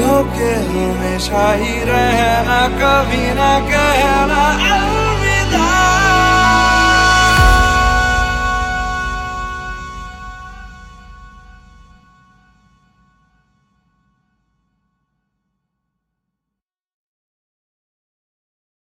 के हमेशा ही रहना कभी ना कहना।